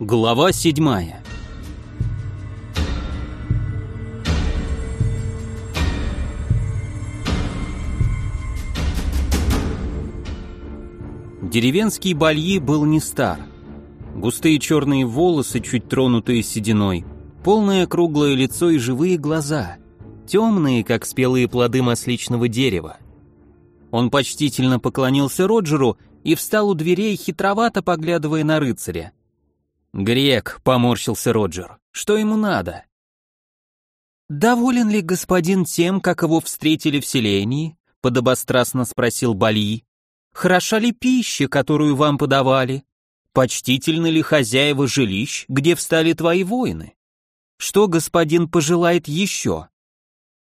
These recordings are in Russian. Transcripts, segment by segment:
Глава седьмая Деревенский Бальи был не стар. Густые черные волосы, чуть тронутые сединой, полное круглое лицо и живые глаза, темные, как спелые плоды масличного дерева. Он почтительно поклонился Роджеру и встал у дверей, хитровато поглядывая на рыцаря. «Грек», — поморщился Роджер, — «что ему надо?» «Доволен ли господин тем, как его встретили в селении?» — подобострастно спросил Бали. «Хороша ли пища, которую вам подавали? Почтительны ли хозяева жилищ, где встали твои воины? Что господин пожелает еще?»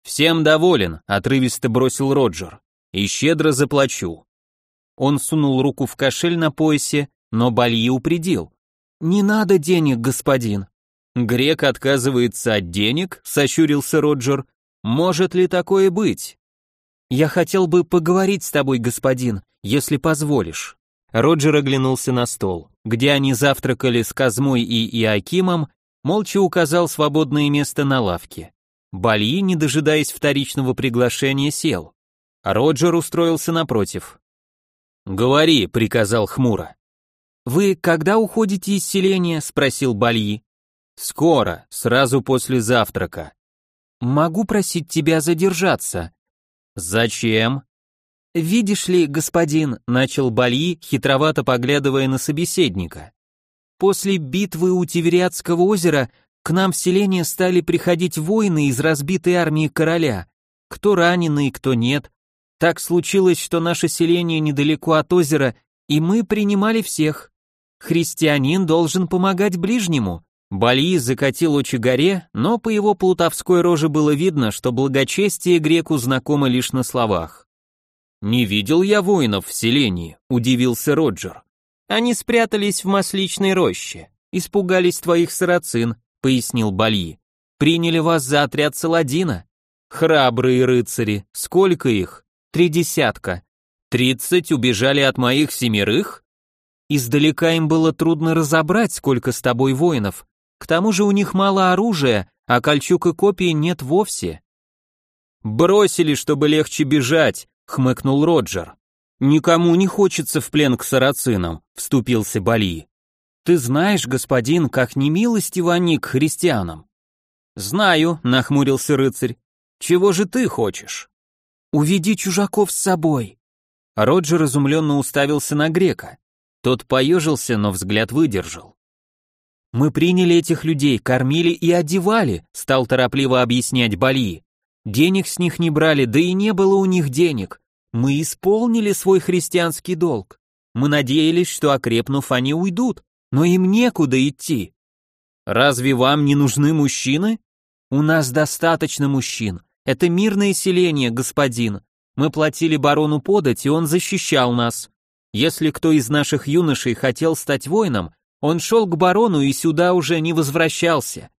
«Всем доволен», — отрывисто бросил Роджер, — «и щедро заплачу». Он сунул руку в кошель на поясе, но Бальи упредил. «Не надо денег, господин». «Грек отказывается от денег?» — сощурился Роджер. «Может ли такое быть?» «Я хотел бы поговорить с тобой, господин, если позволишь». Роджер оглянулся на стол, где они завтракали с Казмой и Иакимом, молча указал свободное место на лавке. Бальи, не дожидаясь вторичного приглашения, сел. Роджер устроился напротив. «Говори», — приказал хмуро. «Вы когда уходите из селения?» — спросил Бальи. «Скоро, сразу после завтрака». «Могу просить тебя задержаться». «Зачем?» «Видишь ли, господин», — начал Бальи, хитровато поглядывая на собеседника. «После битвы у Тивериадского озера к нам в селение стали приходить воины из разбитой армии короля, кто раненый, кто нет, так случилось, что наше селение недалеко от озера, и мы принимали всех. Христианин должен помогать ближнему. Бали закатил очи горе, но по его плутовской роже было видно, что благочестие греку знакомо лишь на словах. «Не видел я воинов в селении», — удивился Роджер. «Они спрятались в масличной роще, испугались твоих сарацин», — пояснил Бали. «Приняли вас за отряд Саладина. Храбрые рыцари, сколько их?» Три десятка. Тридцать убежали от моих семерых? Издалека им было трудно разобрать, сколько с тобой воинов. К тому же у них мало оружия, а кольчуг и копии нет вовсе. Бросили, чтобы легче бежать, хмыкнул Роджер. Никому не хочется в плен к сарацинам, вступился Бали. Ты знаешь, господин, как немилостиво они к христианам. Знаю, нахмурился рыцарь. Чего же ты хочешь? «Уведи чужаков с собой!» Роджер изумленно уставился на грека. Тот поежился, но взгляд выдержал. «Мы приняли этих людей, кормили и одевали», стал торопливо объяснять Бали. «Денег с них не брали, да и не было у них денег. Мы исполнили свой христианский долг. Мы надеялись, что окрепнув, они уйдут, но им некуда идти». «Разве вам не нужны мужчины?» «У нас достаточно мужчин. Это мирное селение, господин. Мы платили барону подать, и он защищал нас. Если кто из наших юношей хотел стать воином, он шел к барону и сюда уже не возвращался.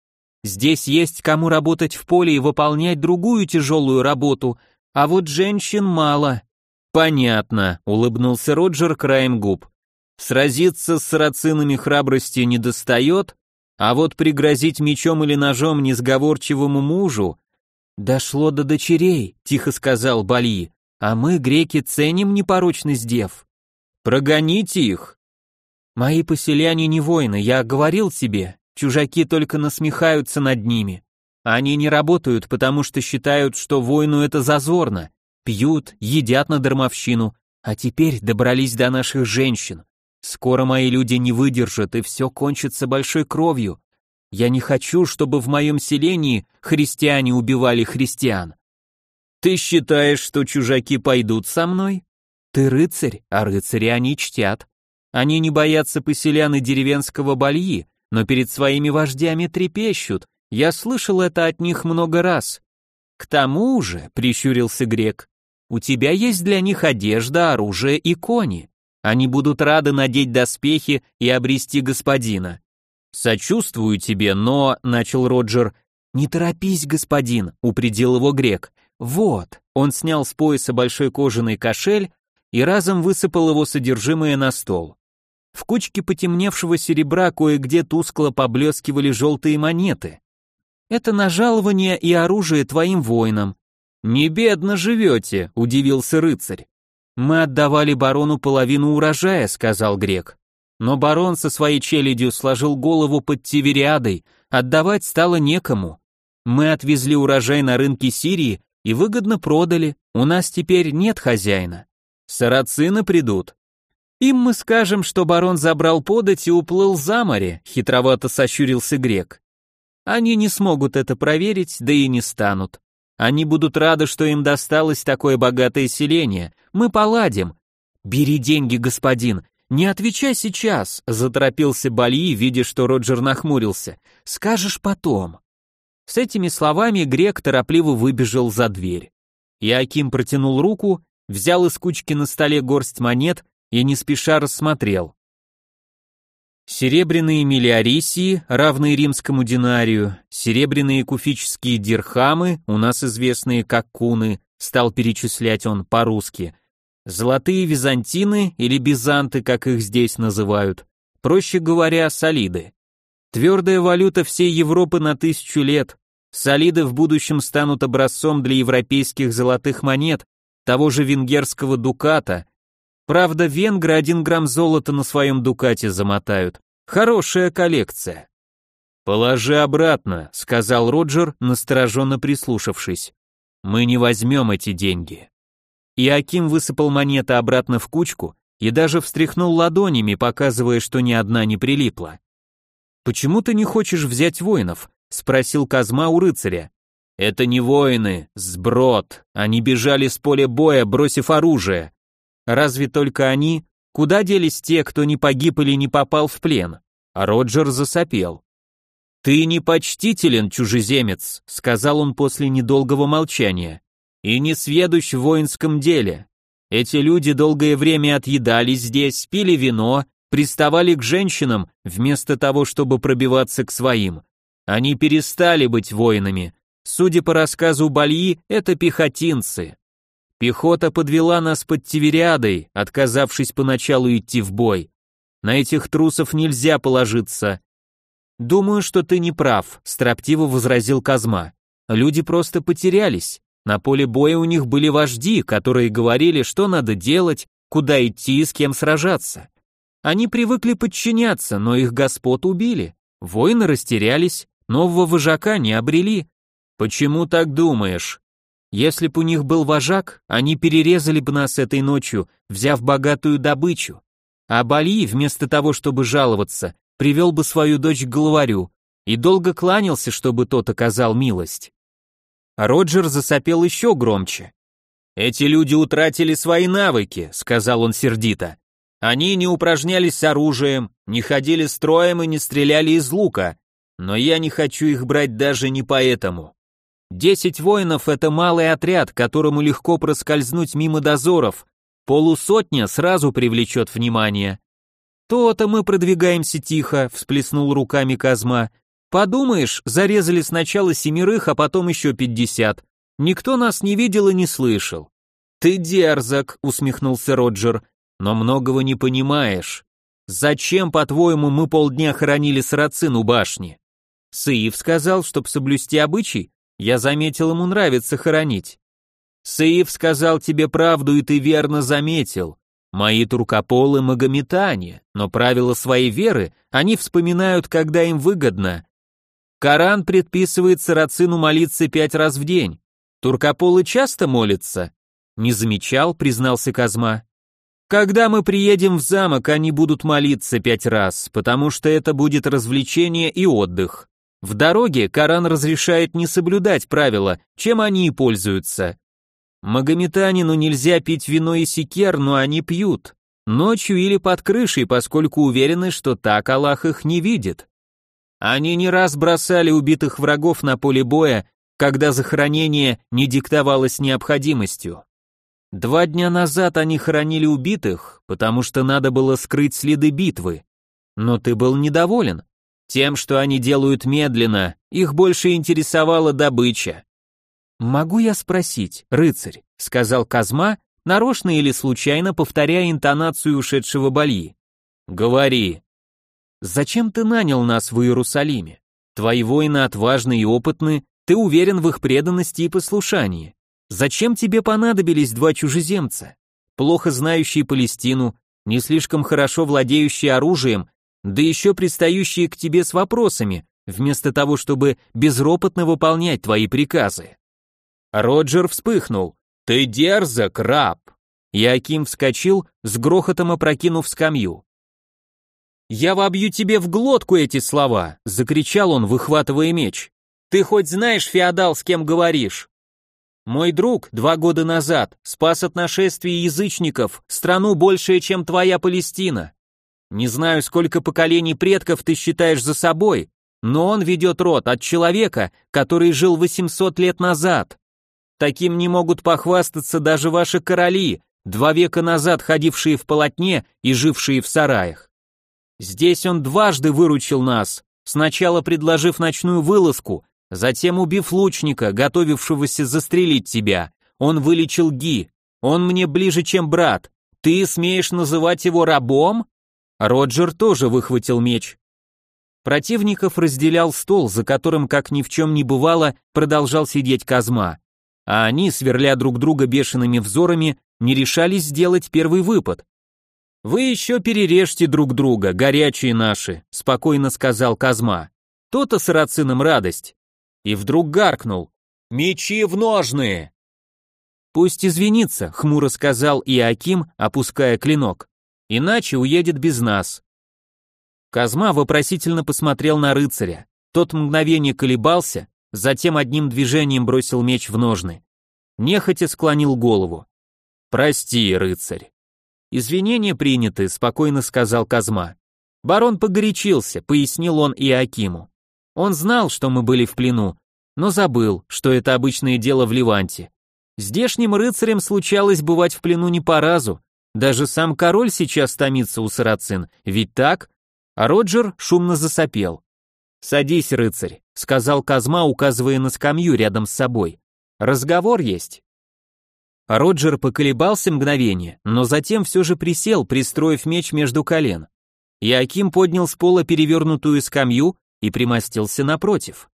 Здесь есть кому работать в поле и выполнять другую тяжелую работу, а вот женщин мало. Понятно, улыбнулся Роджер краем губ. Сразиться с сарацинами храбрости не достает, а вот пригрозить мечом или ножом несговорчивому мужу «Дошло до дочерей», — тихо сказал Бали, «а мы, греки, ценим непорочность дев». «Прогоните их». «Мои поселяне не воины, я говорил тебе, чужаки только насмехаются над ними. Они не работают, потому что считают, что воину это зазорно, пьют, едят на дармовщину, а теперь добрались до наших женщин. Скоро мои люди не выдержат, и все кончится большой кровью. Я не хочу, чтобы в моем селении христиане убивали христиан. Ты считаешь, что чужаки пойдут со мной? Ты рыцарь, а рыцари они чтят. Они не боятся поселян и деревенского бальи, но перед своими вождями трепещут. Я слышал это от них много раз. К тому же, прищурился грек, у тебя есть для них одежда, оружие и кони. Они будут рады надеть доспехи и обрести господина. «Сочувствую тебе, но...» — начал Роджер. «Не торопись, господин», — упредил его грек. «Вот». Он снял с пояса большой кожаный кошель и разом высыпал его содержимое на стол. В кучке потемневшего серебра кое-где тускло поблескивали желтые монеты. Это на жалование и оружие твоим воинам. Не бедно живете, удивился рыцарь. Мы отдавали барону половину урожая, сказал грек. Но барон со своей челядью сложил голову под Тивериадой, отдавать стало некому. Мы отвезли урожай на рынки Сирии и выгодно продали, у нас теперь нет хозяина. Сарацины придут. Им мы скажем, что барон забрал подать и уплыл за море, хитровато сощурился грек. Они не смогут это проверить, да и не станут. Они будут рады, что им досталось такое богатое селение. Мы поладим. Бери деньги, господин. Не отвечай сейчас, заторопился Бали, видя, что Роджер нахмурился. Скажешь потом. С этими словами грек торопливо выбежал за дверь. Иаким протянул руку, взял из кучки на столе горсть монет и не спеша рассмотрел. Серебряные миллиарисии, равные римскому динарию, серебряные куфические дирхамы, у нас известные как куны, стал перечислять он по-русски, золотые византины или бизанты, как их здесь называют, проще говоря, солиды. Твердая валюта всей Европы на тысячу лет, солиды в будущем станут образцом для европейских золотых монет, того же венгерского дуката, Правда, венгры один грамм золота на своем дукате замотают. Хорошая коллекция. Положи обратно, сказал Роджер, настороженно прислушавшись. Мы не возьмем эти деньги. И Аким высыпал монеты обратно в кучку и даже встряхнул ладонями, показывая, что ни одна не прилипла. «Почему ты не хочешь взять воинов?» — спросил Казма у рыцаря. «Это не воины, сброд. Они бежали с поля боя, бросив оружие. Разве только они? Куда делись те, кто не погиб или не попал в плен? А Роджер засопел. «Ты непочтителен, чужеземец», — сказал он после недолгого молчания, «и не сведущ в воинском деле. Эти люди долгое время отъедались здесь, пили вино, приставали к женщинам, вместо того, чтобы пробиваться к своим. Они перестали быть воинами. Судя по рассказу Бальи, это пехотинцы. Пехота подвела нас под Тивериадой, отказавшись поначалу идти в бой. На этих трусов нельзя положиться. Думаю, что ты не прав, строптиво возразил Казма. Люди просто потерялись. На поле боя у них были вожди, которые говорили, что надо делать, куда идти и с кем сражаться. Они привыкли подчиняться, но их господ убили. Воины растерялись, нового вожака не обрели. Почему так думаешь? Если б у них был вожак, они перерезали бы нас этой ночью, взяв богатую добычу. А Бали, вместо того, чтобы жаловаться, привел бы свою дочь к главарю и долго кланялся, чтобы тот оказал милость. Роджер засопел еще громче. «Эти люди утратили свои навыки», — сказал он сердито. «Они не упражнялись с оружием, не ходили строем и не стреляли из лука, но я не хочу их брать даже не поэтому. Десять воинов — это малый отряд, которому легко проскользнуть мимо дозоров. Полусотня сразу привлечет внимание. То-то мы продвигаемся тихо, всплеснул руками Казма. Подумаешь, зарезали сначала семерых, а потом еще пятьдесят. Никто нас не видел и не слышал. Ты дерзок, усмехнулся Роджер, но многого не понимаешь. Зачем, по-твоему, мы полдня хоронили сарацин у башни? Саиф сказал, чтоб соблюсти обычай, я заметил, ему нравится хоронить. Саиф сказал тебе правду, и ты верно заметил. Мои туркополы магометане, но правила своей веры они вспоминают, когда им выгодно. Коран предписывает сарацину молиться пять раз в день. Туркополы часто молятся? Не замечал, признался Казма. Когда мы приедем в замок, они будут молиться пять раз, потому что это будет развлечение и отдых. В дороге Коран разрешает не соблюдать правила, чем они и пользуются. Магометанину нельзя пить вино и секер, но они пьют. Ночью или под крышей, поскольку уверены, что так Аллах их не видит. Они не раз бросали убитых врагов на поле боя, когда захоронение не диктовалось необходимостью. Два дня назад они хоронили убитых, потому что надо было скрыть следы битвы. Но ты был недоволен. Тем, что они делают медленно, их больше интересовала добыча. «Могу я спросить, рыцарь?» — сказал Казма, нарочно или случайно повторяя интонацию ушедшего Бальи. Говори. Зачем ты нанял нас в Иерусалиме? Твои воины отважны и опытны, ты уверен в их преданности и послушании. Зачем тебе понадобились два чужеземца? Плохо знающие Палестину, не слишком хорошо владеющие оружием, да еще пристающие к тебе с вопросами, вместо того, чтобы безропотно выполнять твои приказы. Роджер вспыхнул. «Ты дерзок, раб!» Яким вскочил, с грохотом опрокинув скамью. «Я вобью тебе в глотку эти слова!» — закричал он, выхватывая меч. «Ты хоть знаешь, феодал, с кем говоришь?» «Мой друг два года назад спас от нашествия язычников страну большее, чем твоя Палестина. Не знаю, сколько поколений предков ты считаешь за собой, но он ведет род от человека, который жил 800 лет назад. Таким не могут похвастаться даже ваши короли, два века назад ходившие в полотне и жившие в сараях. Здесь он дважды выручил нас, сначала предложив ночную вылазку, затем убив лучника, готовившегося застрелить тебя. Он вылечил Ги. Он мне ближе, чем брат. Ты смеешь называть его рабом? Роджер тоже выхватил меч. Противников разделял стол, за которым, как ни в чем не бывало, продолжал сидеть Казма а они, сверля друг друга бешеными взорами, не решались сделать первый выпад. «Вы еще перережьте друг друга, горячие наши», — спокойно сказал Казма. То-то сарацинам радость. И вдруг гаркнул. «Мечи в ножные!» «Пусть извинится», — хмуро сказал Иаким, опуская клинок. «Иначе уедет без нас». Казма вопросительно посмотрел на рыцаря. Тот мгновение колебался, затем одним движением бросил меч в ножны. Нехотя склонил голову. «Прости, рыцарь». «Извинения приняты», — спокойно сказал Казма. Барон погорячился, пояснил он и Акиму. Он знал, что мы были в плену, но забыл, что это обычное дело в Ливанте. Здешним рыцарям случалось бывать в плену не по разу, даже сам король сейчас томится у сарацин, ведь так? А Роджер шумно засопел. «Садись, рыцарь», — сказал Казма, указывая на скамью рядом с собой. «Разговор есть». Роджер поколебался мгновение, но затем все же присел, пристроив меч между колен. Яким поднял с пола перевернутую скамью и примостился напротив.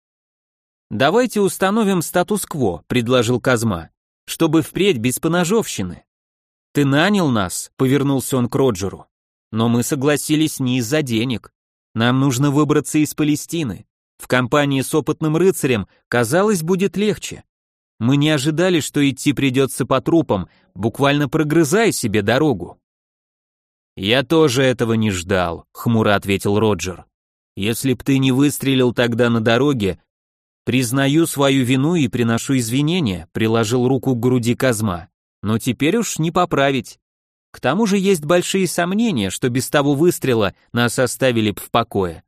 «Давайте установим статус-кво», — предложил Казма, «чтобы впредь без поножовщины». «Ты нанял нас», — повернулся он к Роджеру. «Но мы согласились не из-за денег. Нам нужно выбраться из Палестины. В компании с опытным рыцарем, казалось, будет легче. Мы не ожидали, что идти придется по трупам, буквально прогрызая себе дорогу. «Я тоже этого не ждал», — хмуро ответил Роджер. «Если б ты не выстрелил тогда на дороге, признаю свою вину и приношу извинения», — приложил руку к груди Казма. «Но теперь уж не поправить. К тому же есть большие сомнения, что без того выстрела нас оставили б в покое.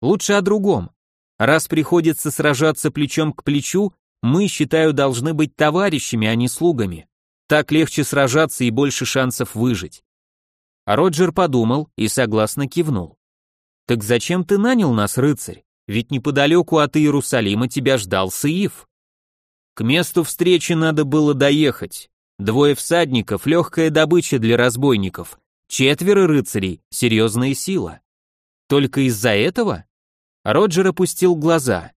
Лучше о другом. Раз приходится сражаться плечом к плечу, мы, считаю, должны быть товарищами, а не слугами. Так легче сражаться и больше шансов выжить. А Роджер подумал и согласно кивнул. Так зачем ты нанял нас, рыцарь? Ведь неподалеку от Иерусалима тебя ждал Саиф. К месту встречи надо было доехать. Двое всадников — легкая добыча для разбойников. Четверо рыцарей — серьезная сила. Только из-за этого? Роджер опустил глаза.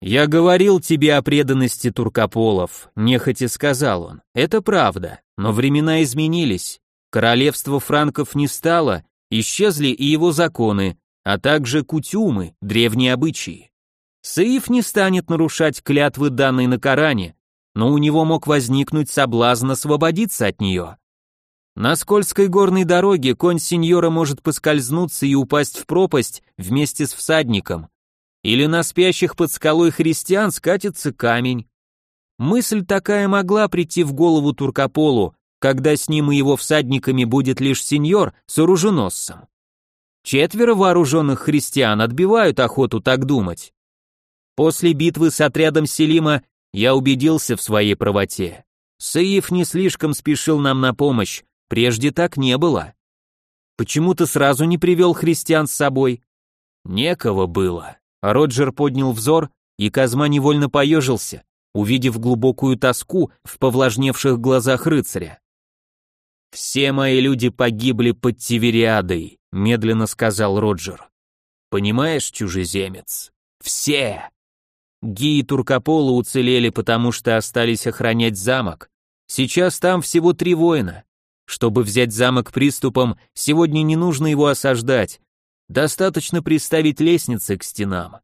«Я говорил тебе о преданности туркополов», — нехотя сказал он. «Это правда, но времена изменились. Королевство франков не стало, исчезли и его законы, а также кутюмы, древние обычаи. Саиф не станет нарушать клятвы данной на Коране, но у него мог возникнуть соблазн освободиться от нее. На скользкой горной дороге конь сеньора может поскользнуться и упасть в пропасть вместе с всадником. Или на спящих под скалой христиан скатится камень. Мысль такая могла прийти в голову Туркополу, когда с ним и его всадниками будет лишь сеньор с оруженосцем. Четверо вооруженных христиан отбивают охоту так думать. После битвы с отрядом Селима я убедился в своей правоте. Саиф не слишком спешил нам на помощь, прежде так не было. Почему ты сразу не привел христиан с собой? Некого было. Роджер поднял взор, и Казма невольно поежился, увидев глубокую тоску в повлажневших глазах рыцаря. «Все мои люди погибли под Тивериадой», — медленно сказал Роджер. «Понимаешь, чужеземец? Все!» Ги и Туркопола уцелели, потому что остались охранять замок. Сейчас там всего три воина. Чтобы взять замок приступом, сегодня не нужно его осаждать. Достаточно приставить лестницы к стенам.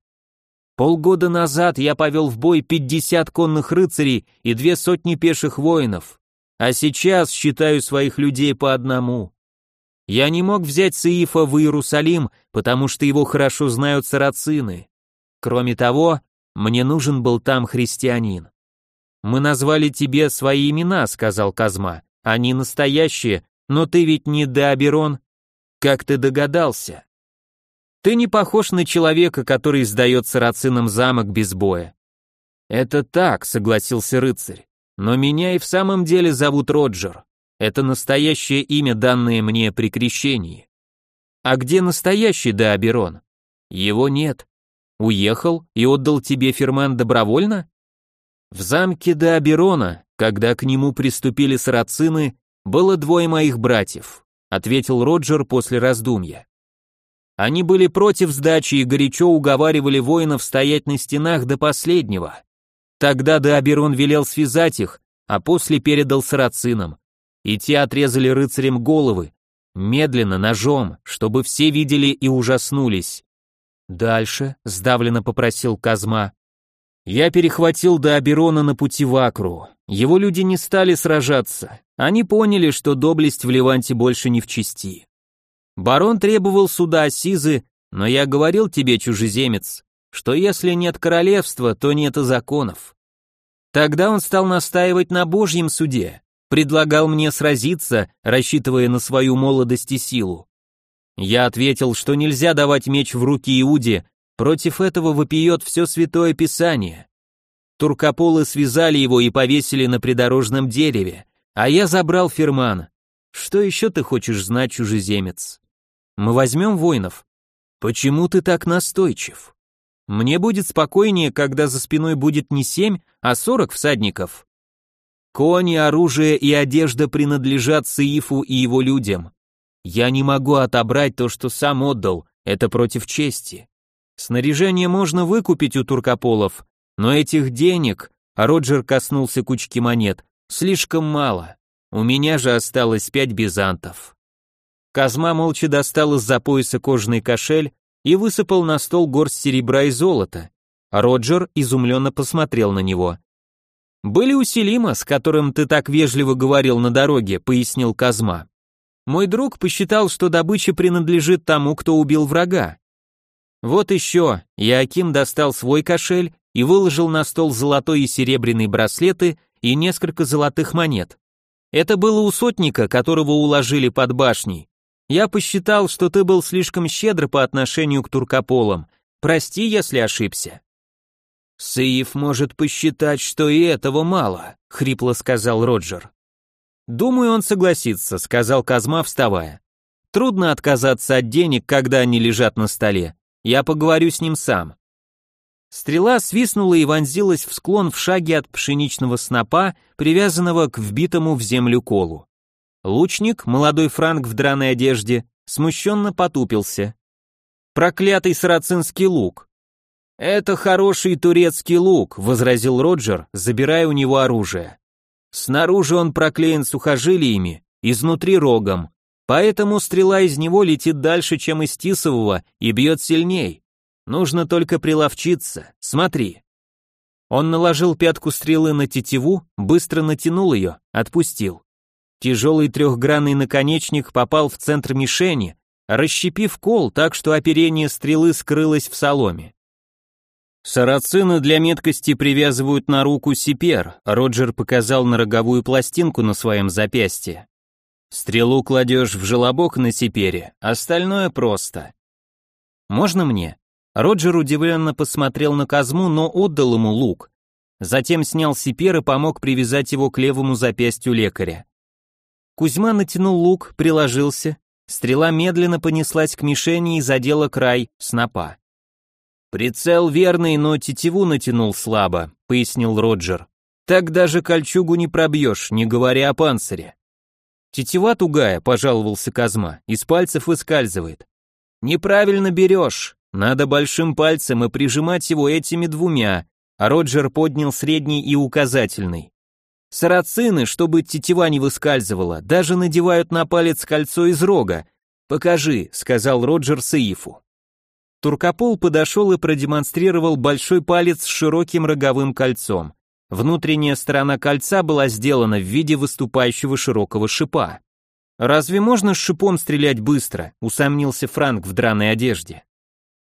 Полгода назад я повел в бой 50 конных рыцарей и две сотни пеших воинов, а сейчас считаю своих людей по одному. Я не мог взять Саифа в Иерусалим, потому что его хорошо знают сарацины. Кроме того, мне нужен был там христианин. Мы назвали тебе свои имена, сказал Казма. Они настоящие, но ты ведь не Деаберон. Как ты догадался? Ты не похож на человека, который сдает сарацинам замок без боя. Это так, согласился рыцарь. Но меня и в самом деле зовут Роджер. Это настоящее имя, данное мне при крещении. А где настоящий Деаберон? Его нет. Уехал и отдал тебе ферман добровольно? В замке Деаберона, когда к нему приступили сарацины, было двое моих братьев, ответил Роджер после раздумья. Они были против сдачи и горячо уговаривали воинов стоять на стенах до последнего. Тогда Деаберон велел связать их, а после передал сарацинам. И те отрезали рыцарям головы, медленно, ножом, чтобы все видели и ужаснулись. «Дальше», — сдавленно попросил Казма. «Я перехватил до Аберона на пути в Акру. Его люди не стали сражаться. Они поняли, что доблесть в Леванте больше не в чести. Барон требовал суда Асизы, но я говорил тебе, чужеземец, что если нет королевства, то нет и законов. Тогда он стал настаивать на Божьем суде, предлагал мне сразиться, рассчитывая на свою молодость и силу. Я ответил, что нельзя давать меч в руки Иуде, против этого вопиет все святое писание. Туркополы связали его и повесили на придорожном дереве, а я забрал ферман. Что еще ты хочешь знать, чужеземец? Мы возьмем воинов. Почему ты так настойчив? Мне будет спокойнее, когда за спиной будет не семь, а сорок всадников. Кони, оружие и одежда принадлежат Саифу и его людям. Я не могу отобрать то, что сам отдал, это против чести. Снаряжение можно выкупить у туркополов, но этих денег, а Роджер коснулся кучки монет, слишком мало. У меня же осталось пять бизантов. Казма молча достал из-за пояса кожаный кошель и высыпал на стол горсть серебра и золота. Роджер изумленно посмотрел на него. «Были у Селима, с которым ты так вежливо говорил на дороге», — пояснил Казма. Мой друг посчитал, что добыча принадлежит тому, кто убил врага. Вот еще, Яким достал свой кошель и выложил на стол золотой и серебряный браслеты и несколько золотых монет. Это было у сотника, которого уложили под башней. Я посчитал, что ты был слишком щедр по отношению к туркополам. Прости, если ошибся. Саиф может посчитать, что и этого мало, хрипло сказал Роджер. «Думаю, он согласится», — сказал Казма, вставая. «Трудно отказаться от денег, когда они лежат на столе. Я поговорю с ним сам». Стрела свистнула и вонзилась в склон в шаге от пшеничного снопа, привязанного к вбитому в землю колу. Лучник, молодой франк в драной одежде, смущенно потупился. «Проклятый сарацинский лук!» «Это хороший турецкий лук», — возразил Роджер, забирая у него оружие. Снаружи он проклеен сухожилиями, изнутри рогом, поэтому стрела из него летит дальше, чем из тисового, и бьет сильней. Нужно только приловчиться, смотри. Он наложил пятку стрелы на тетиву, быстро натянул ее, отпустил. Тяжелый трехгранный наконечник попал в центр мишени, расщепив кол так, что оперение стрелы скрылось в соломе. Сарацины для меткости привязывают на руку сипер, Роджер показал на роговую пластинку на своем запястье. Стрелу кладешь в желобок на сипере, остальное просто. Можно мне? Роджер удивленно посмотрел на Казму, но отдал ему лук. Затем снял сипер и помог привязать его к левому запястью лекаря. Кузьма натянул лук, приложился, стрела медленно понеслась к мишени и задела край снопа. «Прицел верный, но тетиву натянул слабо», — пояснил Роджер. «Так даже кольчугу не пробьешь, не говоря о панцире». Тетива тугая, пожаловался Казма, из пальцев выскальзывает. Неправильно берешь, надо большим пальцем и прижимать его этими двумя, а Роджер поднял средний и указательный. Сарацины, чтобы тетива не выскальзывала, даже надевают на палец кольцо из рога. Покажи, сказал Роджер Саифу. Туркопол подошел и продемонстрировал большой палец с широким роговым кольцом. Внутренняя сторона кольца была сделана в виде выступающего широкого шипа. «Разве можно с шипом стрелять быстро?» — усомнился Франк в драной одежде.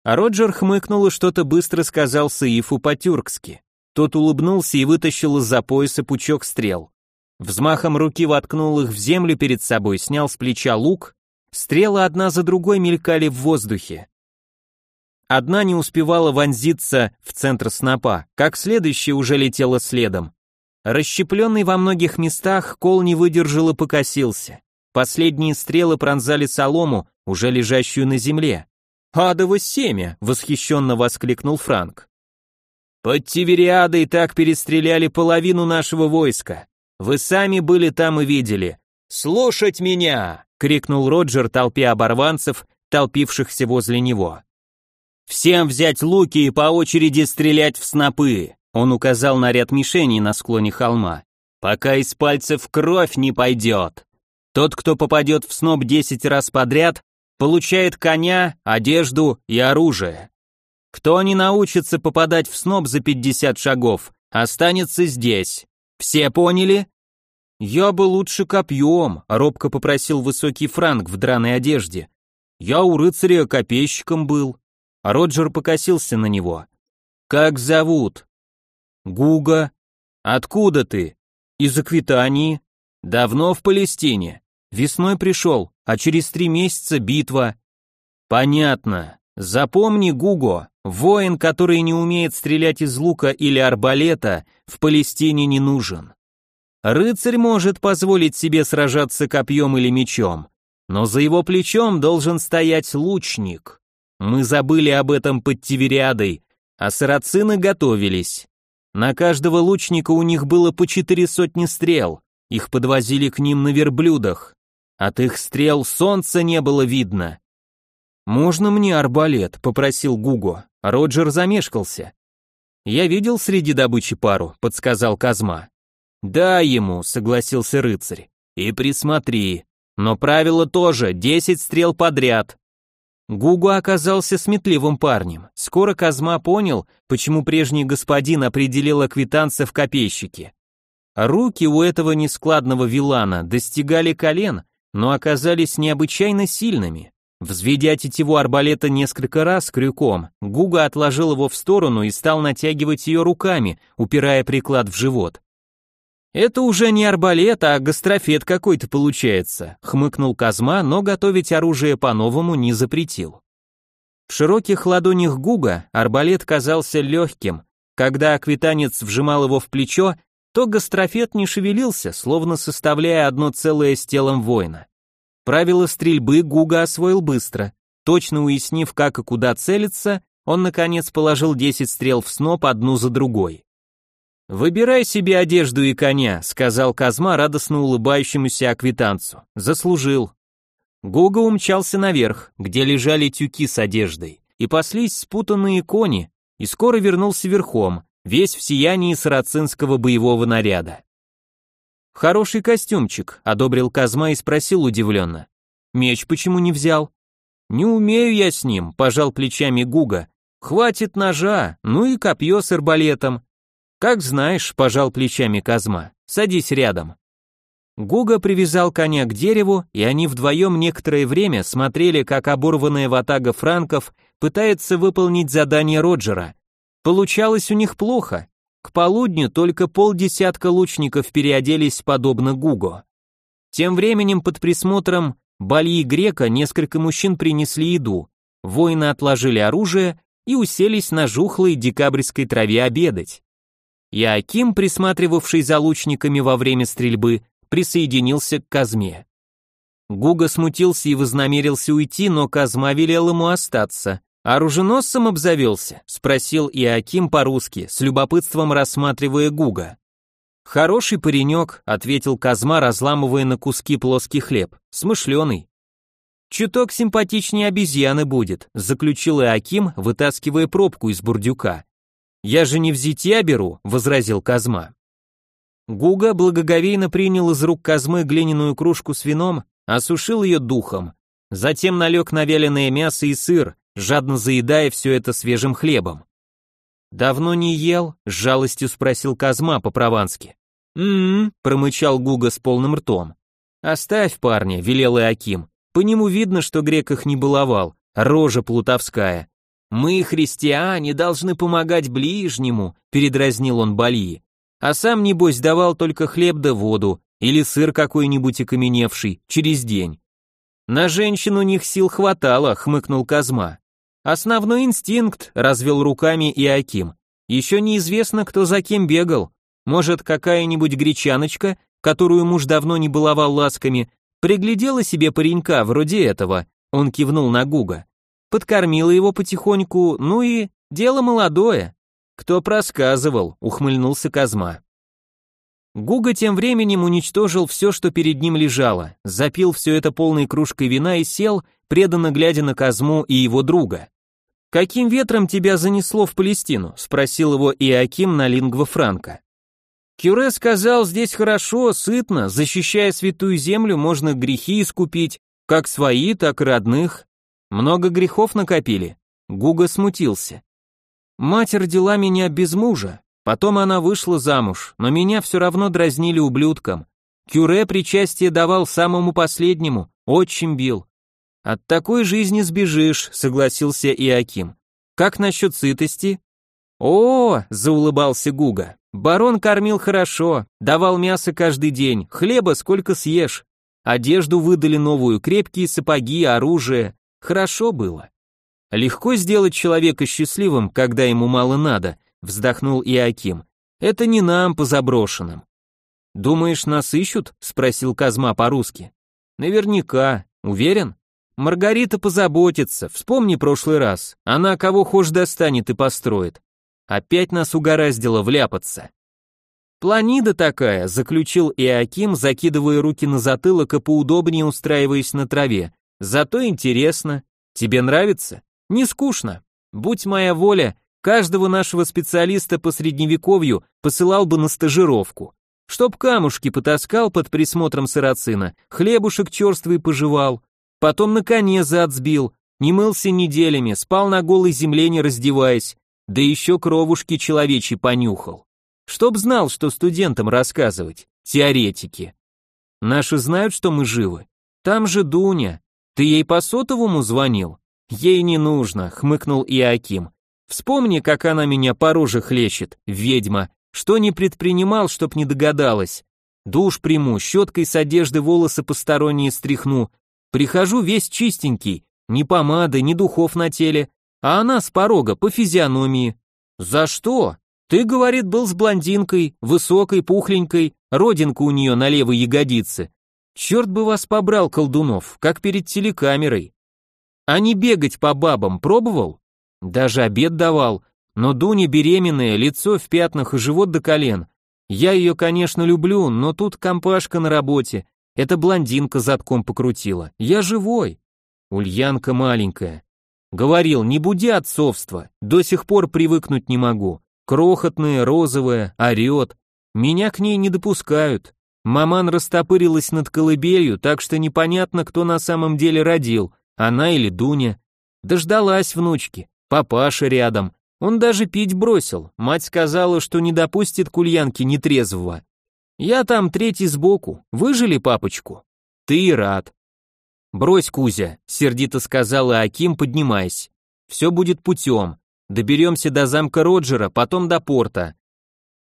А Роджер хмыкнул и что-то быстро сказал Саифу по-тюркски. Тот улыбнулся и вытащил из-за пояса пучок стрел. Взмахом руки воткнул их в землю перед собой, снял с плеча лук. Стрелы одна за другой мелькали в воздухе. Одна не успевала вонзиться в центр снопа, как следующая уже летела следом. Расщепленный во многих местах, кол не выдержал и покосился. Последние стрелы пронзали солому, уже лежащую на земле. «Адово семя!» — восхищенно воскликнул Франк. «Под Тивериадой так перестреляли половину нашего войска. Вы сами были там и видели. Слушать меня!» — крикнул Роджер толпе оборванцев, толпившихся возле него. «Всем взять луки и по очереди стрелять в снопы!» Он указал на ряд мишеней на склоне холма. «Пока из пальцев кровь не пойдет. Тот, кто попадет в сноп десять раз подряд, получает коня, одежду и оружие. Кто не научится попадать в сноп за пятьдесят шагов, останется здесь. Все поняли?» «Я бы лучше копьем», — робко попросил высокий франк в драной одежде. «Я у рыцаря копейщиком был». А Роджер покосился на него. «Как зовут?» «Гуга». «Откуда ты?» «Из Аквитании». «Давно в Палестине?» «Весной пришел, а через три месяца битва». «Понятно. Запомни, Гуго, воин, который не умеет стрелять из лука или арбалета, в Палестине не нужен. Рыцарь может позволить себе сражаться копьем или мечом, но за его плечом должен стоять лучник. Мы забыли об этом под Тивериадой, а сарацины готовились. На каждого лучника у них было по четыре сотни стрел, их подвозили к ним на верблюдах. От их стрел солнца не было видно. «Можно мне арбалет?» — попросил Гуго. Роджер замешкался. «Я видел среди добычи пару», — подсказал Казма. «Да ему», — согласился рыцарь. «И присмотри. Но правило тоже, десять стрел подряд. Гугу оказался сметливым парнем. Скоро Казма понял, почему прежний господин определил аквитанца в копейщике. Руки у этого нескладного вилана достигали колен, но оказались необычайно сильными. Взведя тетиву арбалета несколько раз крюком, Гуга отложил его в сторону и стал натягивать ее руками, упирая приклад в живот. «Это уже не арбалет, а гастрофет какой-то получается», — хмыкнул Казма, но готовить оружие по-новому не запретил. В широких ладонях Гуга арбалет казался легким. Когда аквитанец вжимал его в плечо, то гастрофет не шевелился, словно составляя одно целое с телом воина. Правила стрельбы Гуга освоил быстро. Точно уяснив, как и куда целиться, он, наконец, положил 10 стрел в сноп одну за другой. «Выбирай себе одежду и коня», — сказал Казма радостно улыбающемуся аквитанцу. «Заслужил». Гога умчался наверх, где лежали тюки с одеждой, и паслись спутанные кони, и скоро вернулся верхом, весь в сиянии сарацинского боевого наряда. «Хороший костюмчик», — одобрил Казма и спросил удивленно. «Меч почему не взял?» «Не умею я с ним», — пожал плечами Гуга. «Хватит ножа, ну и копье с арбалетом. «Как знаешь», — пожал плечами Казма, — «садись рядом». Гуга привязал коня к дереву, и они вдвоем некоторое время смотрели, как оборванная ватага франков пытается выполнить задание Роджера. Получалось у них плохо. К полудню только полдесятка лучников переоделись подобно Гуго. Тем временем под присмотром Бальи Грека несколько мужчин принесли еду, воины отложили оружие и уселись на жухлой декабрьской траве обедать. Яким, присматривавший за лучниками во время стрельбы, присоединился к Казме. Гуга смутился и вознамерился уйти, но Казма велел ему остаться. «Оруженосцем обзавелся?» — спросил Иаким по-русски, с любопытством рассматривая Гуга. Хороший паренек, ответил Казма, разламывая на куски плоский хлеб. Смышленый. Чуток симпатичнее обезьяны будет, заключил Аким, вытаскивая пробку из бурдюка. Я же не в зитья беру, возразил Казма. Гуга благоговейно принял из рук Казмы глиняную кружку с вином, осушил ее духом, затем налег на вяленое мясо и сыр, жадно заедая все это свежим хлебом. «Давно не ел?» — с жалостью спросил Казма по-провански. «М-м-м», промычал Гуга с полным ртом. «Оставь парня», — велел Иаким. «По нему видно, что грек их не баловал, рожа плутовская». «Мы, христиане, должны помогать ближнему», — передразнил он Балии. «А сам, небось, давал только хлеб да воду, или сыр какой-нибудь окаменевший, через день». «На женщин у них сил хватало», — хмыкнул Казма. Основной инстинкт, развел руками и Аким. Еще неизвестно, кто за кем бегал. Может, какая-нибудь гречаночка, которую муж давно не баловал ласками, приглядела себе паренька вроде этого. Он кивнул на Гуга. Подкормила его потихоньку, ну и дело молодое. Кто просказывал, ухмыльнулся Казма. Гуга тем временем уничтожил все, что перед ним лежало, запил все это полной кружкой вина и сел, преданно глядя на Казму и его друга. «Каким ветром тебя занесло в Палестину?» — спросил его Иаким на лингва франка. Кюре сказал, здесь хорошо, сытно, защищая святую землю, можно грехи искупить, как свои, так и родных. Много грехов накопили. Гуга смутился. Мать родила меня без мужа, потом она вышла замуж, но меня все равно дразнили ублюдком. Кюре причастие давал самому последнему, очень бил. От такой жизни сбежишь, согласился Иаким. Как насчет сытости? О, заулыбался Гуга. Барон кормил хорошо, давал мясо каждый день, хлеба сколько съешь. Одежду выдали новую, крепкие сапоги, оружие. Хорошо было. Легко сделать человека счастливым, когда ему мало надо, вздохнул Иаким. Это не нам по заброшенным. Думаешь, нас ищут? спросил Казма по-русски. Наверняка. Уверен? Маргарита позаботится, вспомни прошлый раз. Она кого хошь достанет и построит. Опять нас угораздило вляпаться. Планида такая, заключил Иаким, закидывая руки на затылок и поудобнее устраиваясь на траве. Зато интересно. Тебе нравится? Не скучно. Будь моя воля, каждого нашего специалиста по средневековью посылал бы на стажировку. Чтоб камушки потаскал под присмотром сарацина, хлебушек черствый пожевал, Потом на коне зад сбил, не мылся неделями, спал на голой земле не раздеваясь, да еще кровушки человечьи понюхал. Чтоб знал, что студентам рассказывать, теоретики. Наши знают, что мы живы. Там же Дуня. Ты ей по сотовому звонил? Ей не нужно, хмыкнул Иаким. Вспомни, как она меня по роже хлещет, ведьма. Что не предпринимал, чтоб не догадалась. Душ приму, щеткой с одежды волосы посторонние стряхну, Прихожу весь чистенький, ни помады, ни духов на теле, а она с порога по физиономии. За что? Ты, говорит, был с блондинкой, высокой, пухленькой, родинка у нее на левой ягодице. Черт бы вас побрал, колдунов, как перед телекамерой. А не бегать по бабам пробовал? Даже обед давал, но Дуня беременная, лицо в пятнах и живот до колен. Я ее, конечно, люблю, но тут компашка на работе, эта блондинка задком покрутила. Я живой. Ульянка маленькая. Говорил, не буди отцовства. До сих пор привыкнуть не могу. Крохотная, розовая, орет. Меня к ней не допускают. Маман растопырилась над колыбелью, так что непонятно, кто на самом деле родил, она или Дуня. Дождалась внучки. Папаша рядом. Он даже пить бросил. Мать сказала, что не допустит к Ульянке нетрезвого. Я там третий сбоку, выжили папочку? Ты рад. Брось, Кузя, сердито сказала Аким, поднимаясь. Все будет путем. Доберемся до замка Роджера, потом до порта.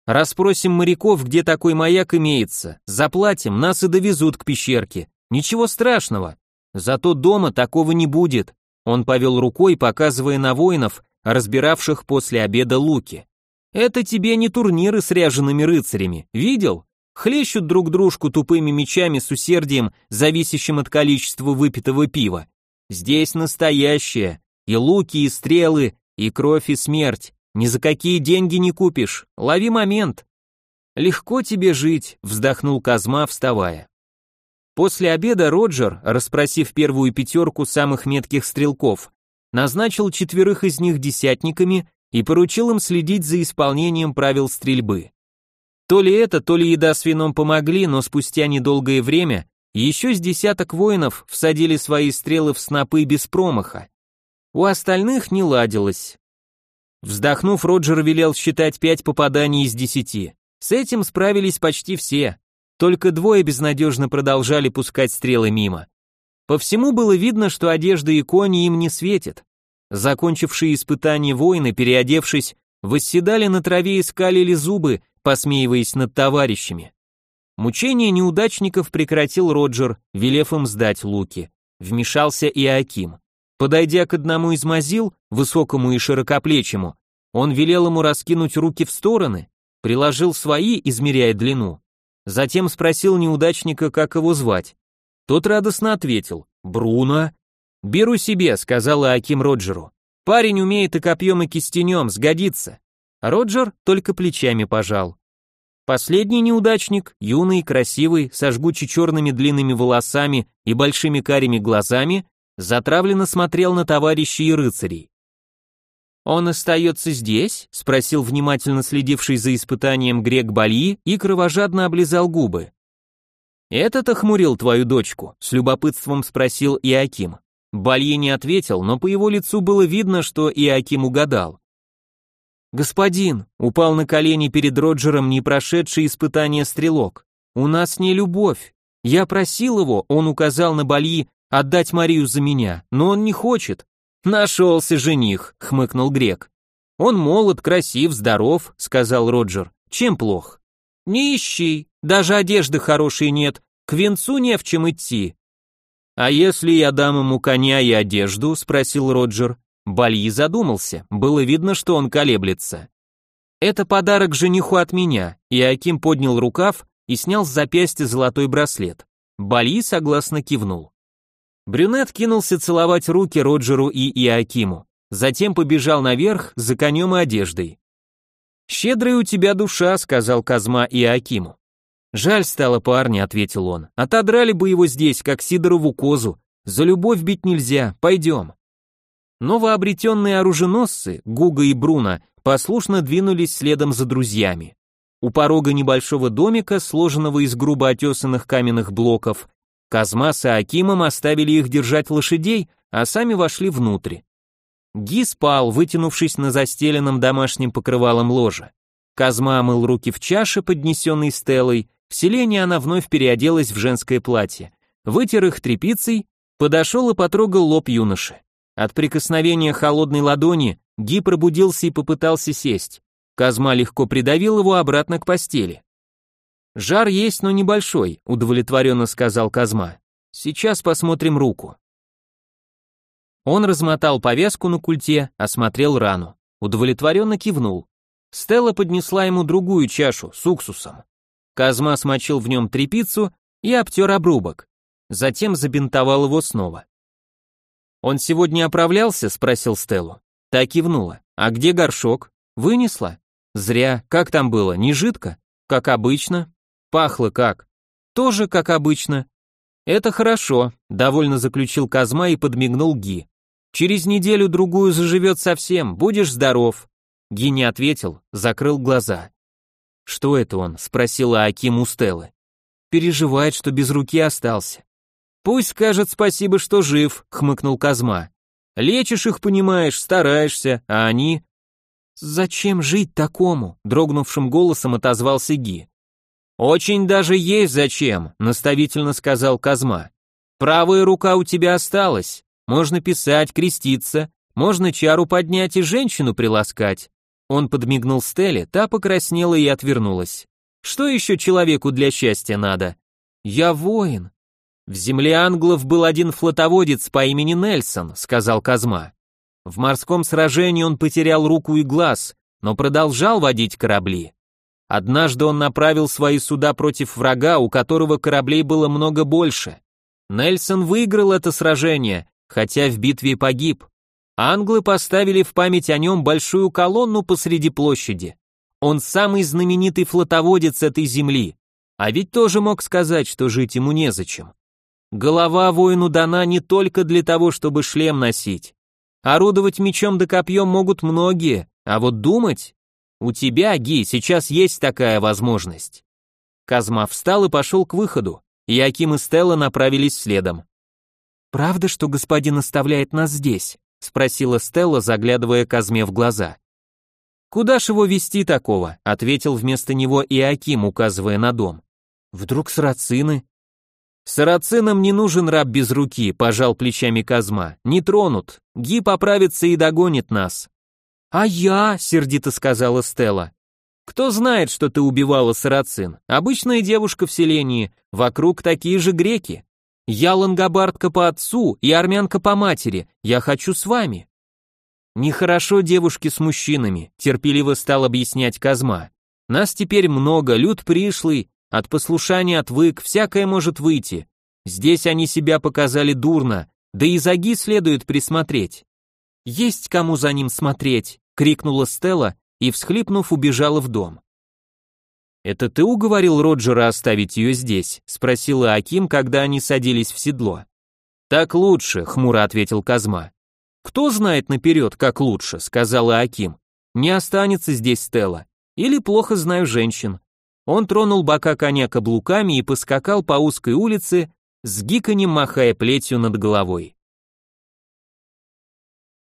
Расспросим моряков, где такой маяк имеется. Заплатим, нас и довезут к пещерке. Ничего страшного. Зато дома такого не будет. Он повел рукой, показывая на воинов, разбиравших после обеда луки. Это тебе не турниры с ряжеными рыцарями. Видел? хлещут друг дружку тупыми мечами с усердием, зависящим от количества выпитого пива. Здесь настоящее, и луки, и стрелы, и кровь, и смерть. Ни за какие деньги не купишь. Лови момент. Легко тебе жить, вздохнул Казма, вставая. После обеда Роджер, расспросив первую пятерку самых метких стрелков, назначил четверых из них десятниками и поручил им следить за исполнением правил стрельбы. То ли это, то ли еда с вином помогли, но спустя недолгое время еще с десяток воинов всадили свои стрелы в снопы без промаха. У остальных не ладилось. Вздохнув, Роджер велел считать пять попаданий из десяти. С этим справились почти все. Только двое безнадежно продолжали пускать стрелы мимо. По всему было видно, что одежда и кони им не светят. Закончившие испытание воины, переодевшись, восседали на траве и скалили зубы, посмеиваясь над товарищами. Мучение неудачников прекратил Роджер, велев им сдать луки. Вмешался и Аким. Подойдя к одному из мазил, высокому и широкоплечему, он велел ему раскинуть руки в стороны, приложил свои, измеряя длину. Затем спросил неудачника, как его звать. Тот радостно ответил, «Бруно». «Беру себе», — сказала Аким Роджеру. «Парень умеет и копьем, и кистенем, сгодится». Роджер только плечами пожал. Последний неудачник, юный, красивый, со жгуче черными длинными волосами и большими карими глазами, затравленно смотрел на товарищей и рыцарей. «Он остается здесь?» — спросил внимательно следивший за испытанием грек Бали и кровожадно облизал губы. «Этот охмурил твою дочку?» — с любопытством спросил Иаким. Балье не ответил, но по его лицу было видно, что Иаким угадал. «Господин», — упал на колени перед Роджером не прошедший испытание стрелок, «у нас не любовь. Я просил его, он указал на Бальи, отдать Марию за меня, но он не хочет». «Нашелся жених», — хмыкнул Грек. «Он молод, красив, здоров», — сказал Роджер. «Чем плох?» «Не ищи, даже одежды хорошей нет, к венцу не в чем идти». «А если я дам ему коня и одежду?» — спросил Роджер. Бальи задумался, было видно, что он колеблется. «Это подарок жениху от меня», и Аким поднял рукав и снял с запястья золотой браслет. Бальи согласно кивнул. Брюнет кинулся целовать руки Роджеру и Иакиму, затем побежал наверх за конем и одеждой. «Щедрая у тебя душа», — сказал Казма Иакиму. «Жаль стало парня», — ответил он. «Отодрали бы его здесь, как Сидорову козу. За любовь бить нельзя, пойдем». Новообретенные оруженосцы, Гуга и Бруно, послушно двинулись следом за друзьями. У порога небольшого домика, сложенного из грубо отесанных каменных блоков, Казма с Акимом оставили их держать лошадей, а сами вошли внутрь. Ги спал, вытянувшись на застеленном домашним покрывалом ложа. Казма мыл руки в чаше, поднесенной стелой, в селении она вновь переоделась в женское платье, вытер их тряпицей, подошел и потрогал лоб юноши. От прикосновения холодной ладони Ги пробудился и попытался сесть. Казма легко придавил его обратно к постели. «Жар есть, но небольшой», — удовлетворенно сказал Казма. «Сейчас посмотрим руку». Он размотал повязку на культе, осмотрел рану. Удовлетворенно кивнул. Стелла поднесла ему другую чашу с уксусом. Казма смочил в нем трепицу и обтер обрубок. Затем забинтовал его снова. «Он сегодня оправлялся?» — спросил Стеллу. Та кивнула. «А где горшок?» «Вынесла?» «Зря. Как там было? Не жидко?» «Как обычно». «Пахло как?» «Тоже как обычно». «Это хорошо», — довольно заключил Казма и подмигнул Ги. «Через неделю-другую заживет совсем, будешь здоров». Ги не ответил, закрыл глаза. «Что это он?» — спросила Аким у Стеллы. «Переживает, что без руки остался. «Пусть скажет спасибо, что жив», — хмыкнул Казма. «Лечишь их, понимаешь, стараешься, а они...» «Зачем жить такому?» — дрогнувшим голосом отозвался Ги. «Очень даже есть зачем», — наставительно сказал Казма. «Правая рука у тебя осталась. Можно писать, креститься, можно чару поднять и женщину приласкать». Он подмигнул Стелле, та покраснела и отвернулась. «Что еще человеку для счастья надо?» «Я воин», «В земле англов был один флотоводец по имени Нельсон», — сказал Казма. В морском сражении он потерял руку и глаз, но продолжал водить корабли. Однажды он направил свои суда против врага, у которого кораблей было много больше. Нельсон выиграл это сражение, хотя в битве погиб. Англы поставили в память о нем большую колонну посреди площади. Он самый знаменитый флотоводец этой земли. А ведь тоже мог сказать, что жить ему незачем. Голова воину дана не только для того, чтобы шлем носить. Орудовать мечом да копьем могут многие, а вот думать... У тебя, Ги, сейчас есть такая возможность. Казма встал и пошел к выходу. Яким и Стелла направились следом. «Правда, что господин оставляет нас здесь?» — спросила Стелла, заглядывая Казме в глаза. «Куда ж его вести такого?» — ответил вместо него Иаким, указывая на дом. «Вдруг сарацины?» «Сарацинам не нужен раб без руки», — пожал плечами Казма. «Не тронут. Ги поправится и догонит нас». «А я?» — сердито сказала Стелла. «Кто знает, что ты убивала сарацин? Обычная девушка в селении, вокруг такие же греки. Я лангобардка по отцу и армянка по матери, я хочу с вами». «Нехорошо девушки с мужчинами», — терпеливо стал объяснять Казма. «Нас теперь много, люд пришлый, от послушания отвык, всякое может выйти. Здесь они себя показали дурно, да и Заги следует присмотреть». «Есть кому за ним смотреть», — крикнула Стелла и, всхлипнув, убежала в дом. «Это ты уговорил Роджера оставить ее здесь?» — спросила Аким, когда они садились в седло. «Так лучше», — хмуро ответил Казма. «Кто знает наперед, как лучше», — сказала Аким. «Не останется здесь Стелла. Или плохо знаю женщин». Он тронул бока коня каблуками и поскакал по узкой улице, с гиканьем махая плетью над головой.